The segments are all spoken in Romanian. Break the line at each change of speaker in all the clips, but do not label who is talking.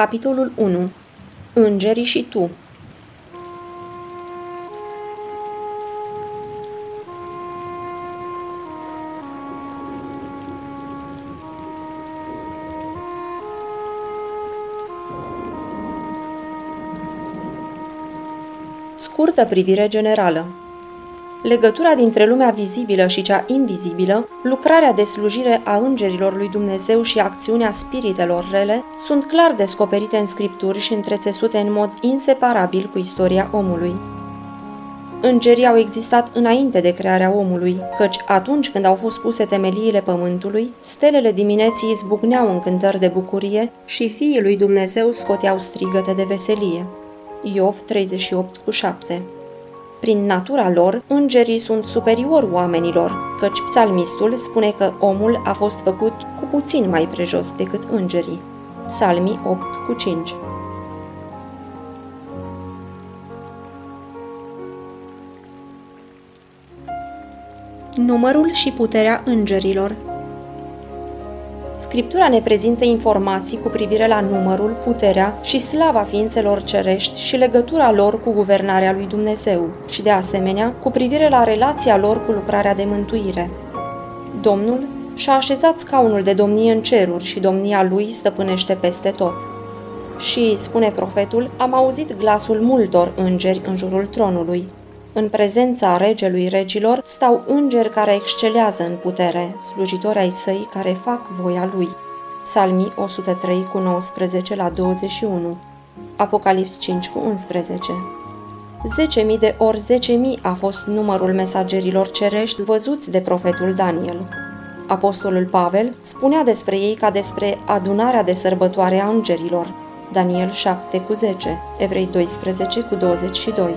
Capitolul 1 Îngerii și tu. Scurtă privire generală legătura dintre lumea vizibilă și cea invizibilă, lucrarea de slujire a îngerilor lui Dumnezeu și acțiunea spiritelor rele sunt clar descoperite în scripturi și întrețesute în mod inseparabil cu istoria omului. Îngerii au existat înainte de crearea omului, căci atunci când au fost puse temeliile pământului, stelele dimineții izbucneau în cântări de bucurie și fiii lui Dumnezeu scoteau strigăte de veselie. Iov 38 cu 7 prin natura lor, îngerii sunt superiori oamenilor, căci psalmistul spune că omul a fost făcut cu puțin mai prejos decât îngerii. Psalmii 8 cu 5 Numărul și puterea îngerilor Scriptura ne prezintă informații cu privire la numărul, puterea și slava ființelor cerești și legătura lor cu guvernarea lui Dumnezeu și, de asemenea, cu privire la relația lor cu lucrarea de mântuire. Domnul și-a așezat scaunul de domnie în ceruri și domnia lui stăpânește peste tot. Și, spune profetul, am auzit glasul multor îngeri în jurul tronului, în prezența regelui regilor stau îngeri care excelează în putere, slujitori ai săi care fac voia lui. Psalmii 103 cu 19 la 21 Apocalips 5 cu 11 10.000 de ori 10.000 a fost numărul mesagerilor cerești văzuți de profetul Daniel. Apostolul Pavel spunea despre ei ca despre adunarea de sărbătoare a îngerilor. Daniel 7 cu 10, Evrei 12 cu 22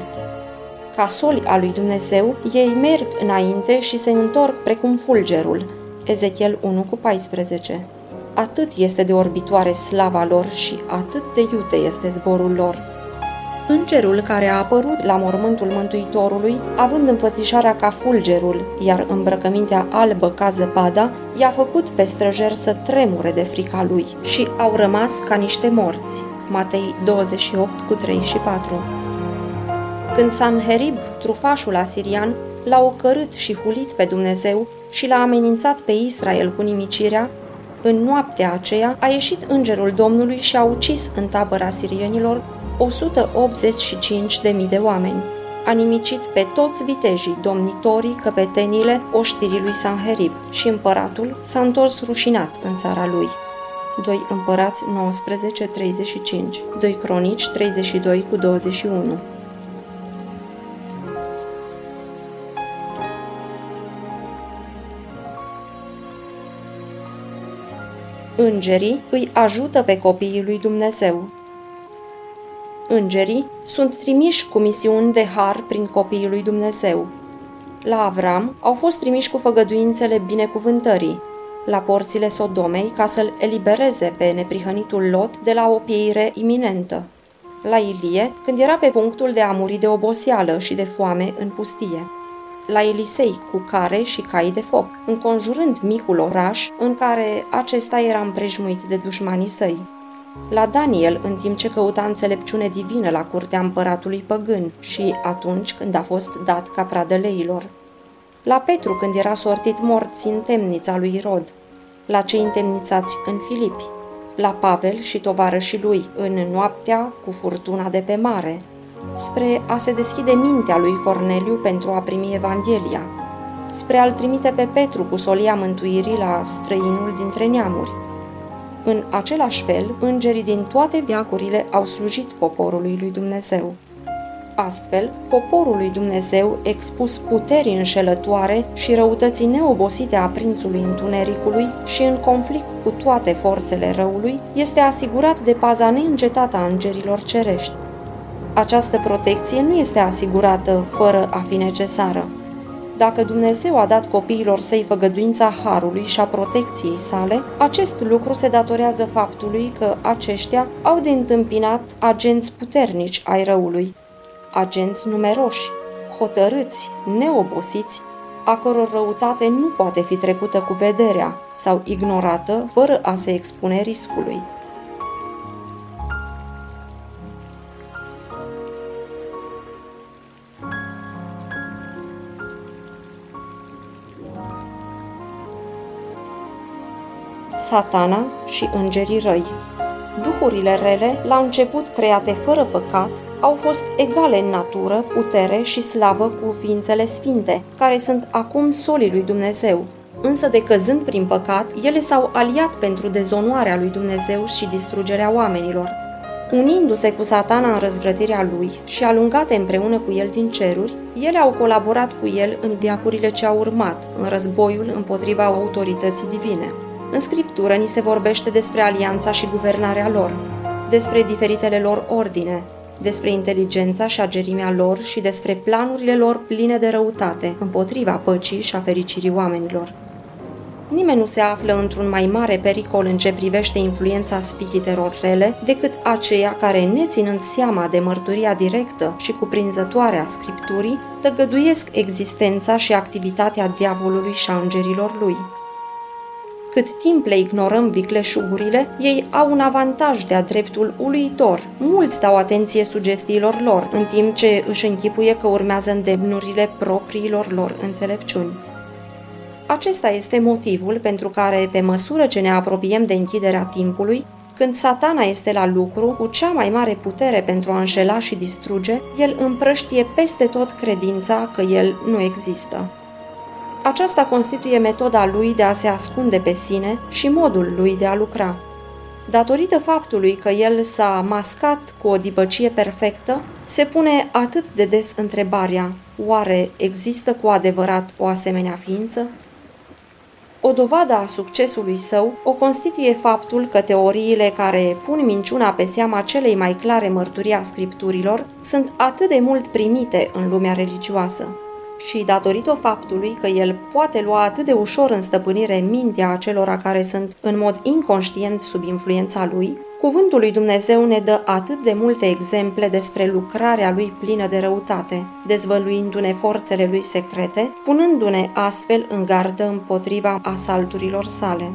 ca soli a lui Dumnezeu, ei merg înainte și se întorc precum fulgerul. Ezechiel 1 cu 14 Atât este de orbitoare slava lor și atât de iute este zborul lor. Îngerul care a apărut la mormântul Mântuitorului, având înfățișarea ca fulgerul, iar îmbrăcămintea albă ca zăpada, i-a făcut pe străjer să tremure de frica lui și au rămas ca niște morți. Matei 28 cu 3 și 4 când Sanherib, trufașul asirian, l-a ocărât și hulit pe Dumnezeu și l-a amenințat pe Israel cu nimicirea, în noaptea aceea a ieșit îngerul Domnului și a ucis în tabăra sirienilor 185.000 de oameni. A nimicit pe toți vitejii, domnitorii, căpetenile, oștirii lui Sanherib și împăratul s-a întors rușinat în țara lui. 2 Împărați 19:35, 2 Cronici 32 cu 21. Îngerii îi ajută pe copiii lui Dumnezeu. Îngerii sunt trimiși cu misiuni de har prin copiii lui Dumnezeu. La Avram au fost trimiși cu făgăduințele binecuvântării, la porțile Sodomei ca să-l elibereze pe neprihănitul Lot de la o pieire iminentă. La Ilie, când era pe punctul de a muri de oboseală și de foame în pustie la Elisei cu care și cai de foc, înconjurând micul oraș în care acesta era împrejmuit de dușmanii săi. La Daniel, în timp ce căuta înțelepciune divină la curtea împăratului păgân și atunci când a fost dat ca pradă leilor. La Petru, când era sortit morți în temnița lui Rod. La cei întemnițați în Filipi. La Pavel și tovarășii lui, în noaptea cu furtuna de pe mare, spre a se deschide mintea lui Corneliu pentru a primi Evanghelia, spre a-l trimite pe Petru cu solia mântuirii la străinul dintre neamuri. În același fel, îngerii din toate viacurile au slujit poporului lui Dumnezeu. Astfel, poporul lui Dumnezeu, expus puterii înșelătoare și răutății neobosite a prințului întunericului și în conflict cu toate forțele răului, este asigurat de paza neîncetată a îngerilor cerești această protecție nu este asigurată fără a fi necesară. Dacă Dumnezeu a dat copiilor săi făgăduința harului și a protecției sale, acest lucru se datorează faptului că aceștia au de întâmpinat agenți puternici ai răului, agenți numeroși, hotărâți, neobosiți, a căror răutate nu poate fi trecută cu vederea sau ignorată fără a se expune riscului. Satana și îngerii răi. Duhurile rele, la început create fără păcat, au fost egale în natură, putere și slavă cu ființele sfinte, care sunt acum solii lui Dumnezeu. Însă, decăzând prin păcat, ele s-au aliat pentru dezonoarea lui Dumnezeu și distrugerea oamenilor. Unindu-se cu satana în răzvrătirea lui și alungate împreună cu el din ceruri, ele au colaborat cu el în viacurile ce au urmat, în războiul împotriva autorității divine. În scriptură ni se vorbește despre alianța și guvernarea lor, despre diferitele lor ordine, despre inteligența și agerimea lor și despre planurile lor pline de răutate împotriva păcii și a fericirii oamenilor. Nimeni nu se află într-un mai mare pericol în ce privește influența spiritelor rele decât aceia care, neținând seama de mărturia directă și cuprinzătoare a Scripturii, tăgăduiesc existența și activitatea diavolului și a îngerilor lui. Cât timp le ignorăm vicleșugurile, ei au un avantaj de-a dreptul uluitor. Mulți dau atenție sugestiilor lor, în timp ce își închipuie că urmează îndemnurile propriilor lor înțelepciuni. Acesta este motivul pentru care, pe măsură ce ne apropiem de închiderea timpului, când satana este la lucru cu cea mai mare putere pentru a înșela și distruge, el împrăștie peste tot credința că el nu există. Aceasta constituie metoda lui de a se ascunde pe sine și modul lui de a lucra. Datorită faptului că el s-a mascat cu o dibăcie perfectă, se pune atât de des întrebarea, oare există cu adevărat o asemenea ființă? O dovadă a succesului său o constituie faptul că teoriile care pun minciuna pe seama celei mai clare mărturii a scripturilor sunt atât de mult primite în lumea religioasă și datorită faptului că el poate lua atât de ușor în stăpânire mintea acelora care sunt în mod inconștient sub influența lui, cuvântul lui Dumnezeu ne dă atât de multe exemple despre lucrarea lui plină de răutate, dezvăluindu-ne forțele lui secrete, punându-ne astfel în gardă împotriva asalturilor sale.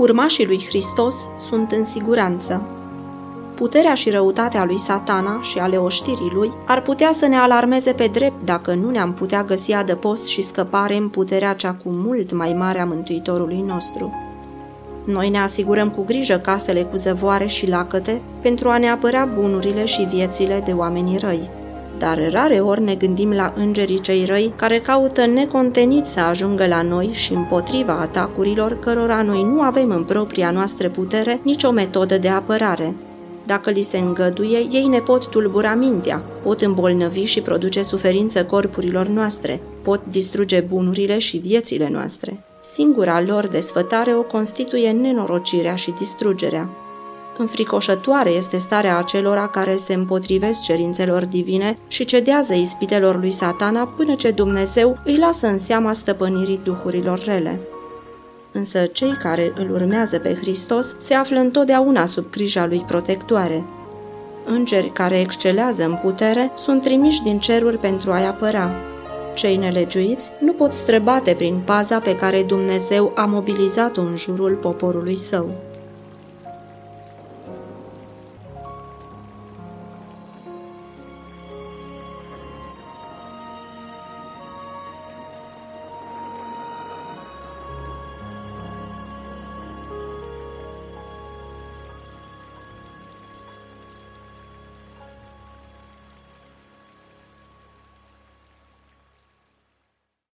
Urmașii lui Hristos sunt în siguranță. Puterea și răutatea lui satana și ale oștirii lui ar putea să ne alarmeze pe drept dacă nu ne-am putea găsi adăpost și scăpare în puterea cea cu mult mai mare a Mântuitorului nostru. Noi ne asigurăm cu grijă casele cu zăvoare și lacăte pentru a ne apărea bunurile și viețile de oamenii răi dar rare ori ne gândim la îngerii cei răi care caută necontenit să ajungă la noi și împotriva atacurilor cărora noi nu avem în propria noastră putere nicio metodă de apărare. Dacă li se îngăduie, ei ne pot tulbura mintea, pot îmbolnăvi și produce suferință corpurilor noastre, pot distruge bunurile și viețile noastre. Singura lor desfătare o constituie nenorocirea și distrugerea. Înfricoșătoare este starea acelora care se împotrivesc cerințelor divine și cedează ispitelor lui satana până ce Dumnezeu îi lasă în seama stăpânirii duhurilor rele. Însă cei care îl urmează pe Hristos se află întotdeauna sub grija lui protectoare. Îngeri care excelează în putere sunt trimiși din ceruri pentru a-i apăra. Cei nelegiuiți nu pot străbate prin paza pe care Dumnezeu a mobilizat-o în jurul poporului său.